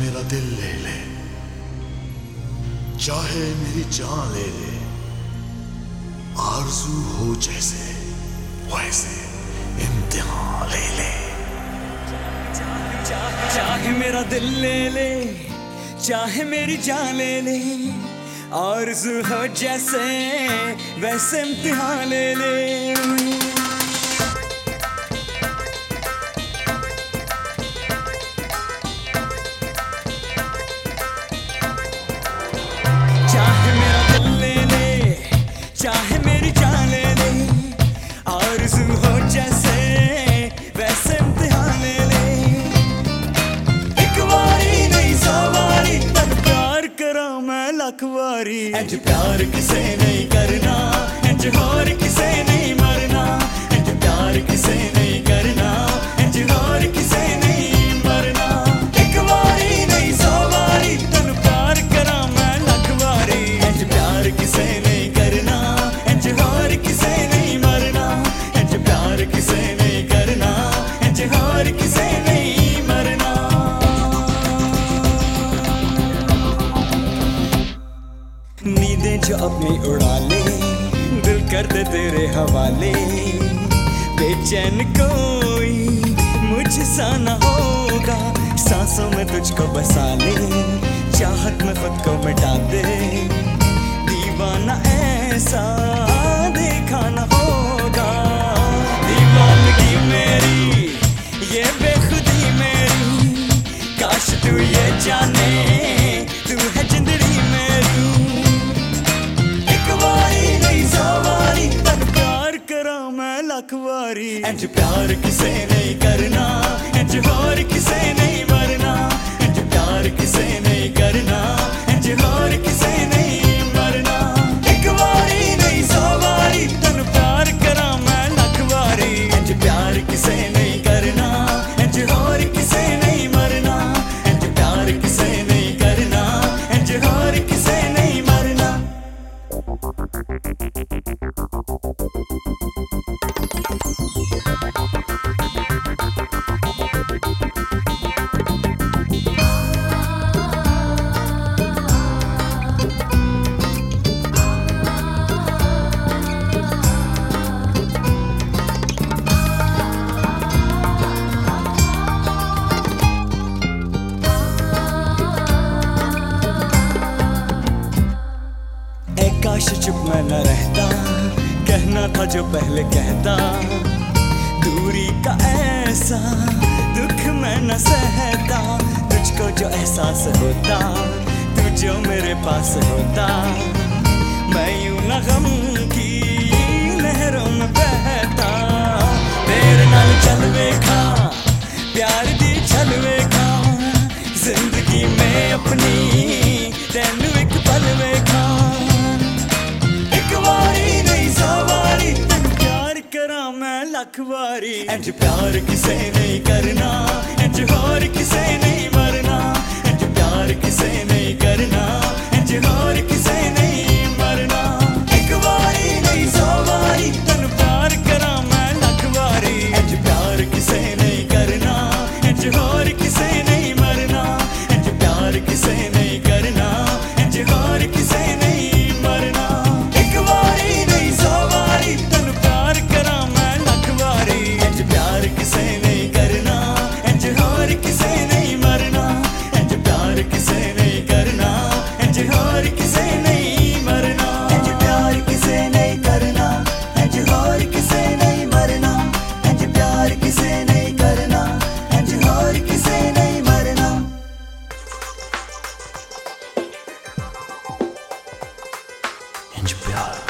मेरा दिल ले ले। चाहे मेरी जान ले ले। आरज़ू हो जैसे, वैसे इम्तिहान ले ले। चाहे मेरा दिल ले ले, चाहे मेरी जान ले ले, आरज़ू हो जैसे, वैसे इम्तिहान ले ले। आरज़ू जैसे वैसे ले प्यार करा मैं प्यार किसे नहीं करना इंज किसे नींदें में उड़ा ले दिल कर दे तेरे हवाले। बेचैन कोई मुझसा न होगा, सांसों में तुझको बसा ले चाहत में खुद को मिटा दे। दीवाना ऐसा वारी इंज प्यार किसे नहीं करना इंज होर किसे नहीं मरना इंज प्यार किसे नहीं करना इंज होर किसे नहीं मरना एक वारी नहीं सौ वारी तन प्यार करा मैं लख वारी इंज प्यार किसे नहीं करना इंज होर किसे नहीं मरना इंज प्यार किसे नहीं करना इंज होर किसे नहीं मरना चुप मैं न रहता। कहना था जो पहले कहता। दूरी का ऐसा दुख मैं न सहता। तुझको जो एहसास होता तू जो मेरे पास होता। मैं यूँ न गम की लहरों में बहता। तेरे नाल चल वेखा प्यार मैं लख वारी इंज प्यार किसे नहीं करना इंज प्यार